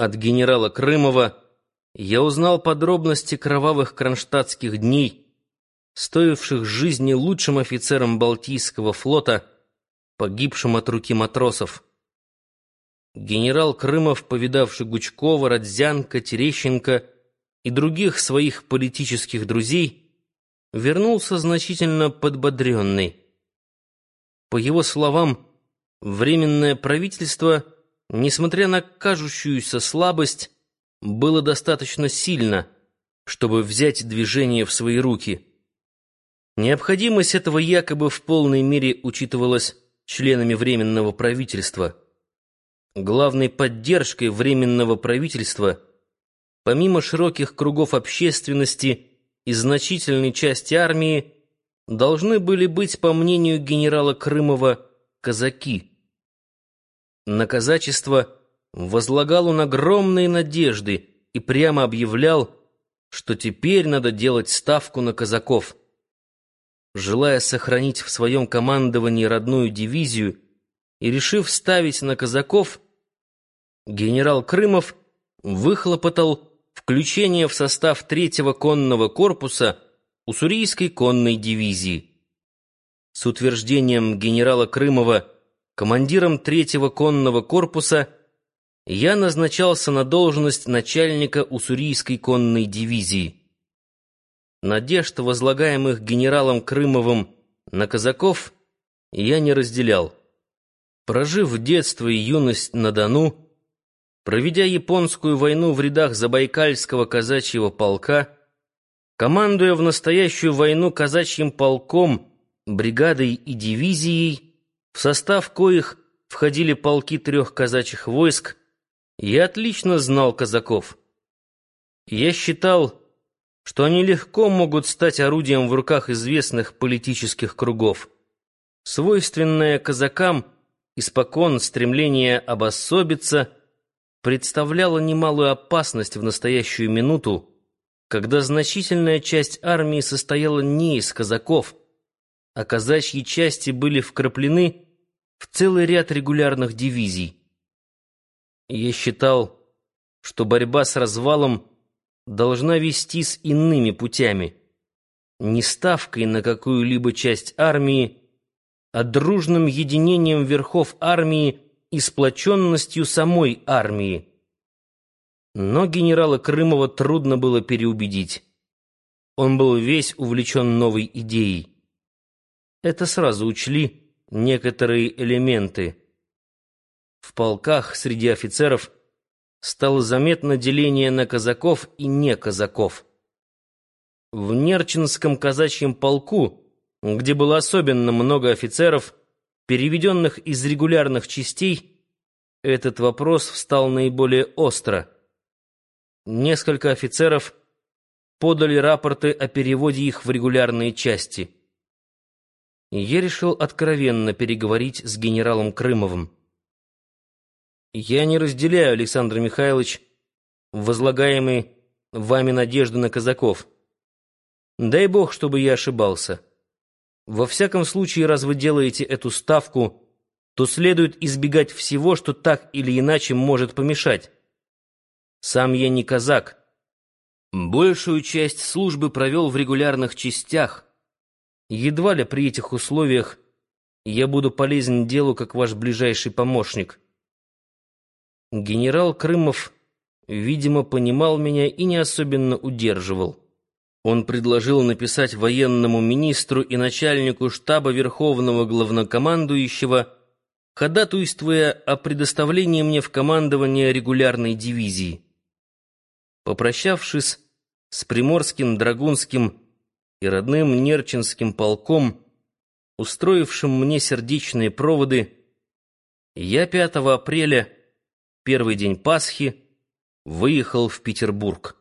От генерала Крымова я узнал подробности кровавых кронштадтских дней, стоивших жизни лучшим офицерам Балтийского флота, погибшим от руки матросов. Генерал Крымов, повидавший Гучкова, Родзянко, Терещенко и других своих политических друзей, вернулся значительно подбодренный. По его словам, Временное правительство, несмотря на кажущуюся слабость, было достаточно сильно, чтобы взять движение в свои руки. Необходимость этого якобы в полной мере учитывалась членами Временного правительства. Главной поддержкой Временного правительства, помимо широких кругов общественности и значительной части армии, должны были быть, по мнению генерала Крымова, казаки – на казачество возлагал он огромные надежды и прямо объявлял, что теперь надо делать ставку на казаков. Желая сохранить в своем командовании родную дивизию и решив ставить на казаков, генерал Крымов выхлопотал включение в состав третьего конного корпуса Уссурийской конной дивизии. С утверждением генерала Крымова командиром третьего конного корпуса я назначался на должность начальника Уссурийской конной дивизии. Надежд, возлагаемых генералом Крымовым на казаков, я не разделял. Прожив детство и юность на Дону, проведя японскую войну в рядах Забайкальского казачьего полка, командуя в настоящую войну казачьим полком, бригадой и дивизией, в состав коих входили полки трех казачьих войск, я отлично знал казаков. Я считал, что они легко могут стать орудием в руках известных политических кругов. Свойственное казакам испокон стремление обособиться представляло немалую опасность в настоящую минуту, когда значительная часть армии состояла не из казаков, а казачьи части были вкраплены в целый ряд регулярных дивизий. Я считал, что борьба с развалом должна вестись иными путями, не ставкой на какую-либо часть армии, а дружным единением верхов армии и сплоченностью самой армии. Но генерала Крымова трудно было переубедить. Он был весь увлечен новой идеей. Это сразу учли некоторые элементы. В полках среди офицеров стало заметно деление на казаков и не казаков. В Нерчинском казачьем полку, где было особенно много офицеров, переведенных из регулярных частей, этот вопрос встал наиболее остро. Несколько офицеров подали рапорты о переводе их в регулярные части я решил откровенно переговорить с генералом Крымовым. Я не разделяю, Александр Михайлович, возлагаемые вами надежды на казаков. Дай бог, чтобы я ошибался. Во всяком случае, раз вы делаете эту ставку, то следует избегать всего, что так или иначе может помешать. Сам я не казак. Большую часть службы провел в регулярных частях — Едва ли при этих условиях я буду полезен делу как ваш ближайший помощник. Генерал Крымов, видимо, понимал меня и не особенно удерживал. Он предложил написать военному министру и начальнику штаба Верховного Главнокомандующего, ходатайствуя о предоставлении мне в командование регулярной дивизии. Попрощавшись с Приморским, Драгунским и родным Нерчинским полком, устроившим мне сердечные проводы, я 5 апреля, первый день Пасхи, выехал в Петербург.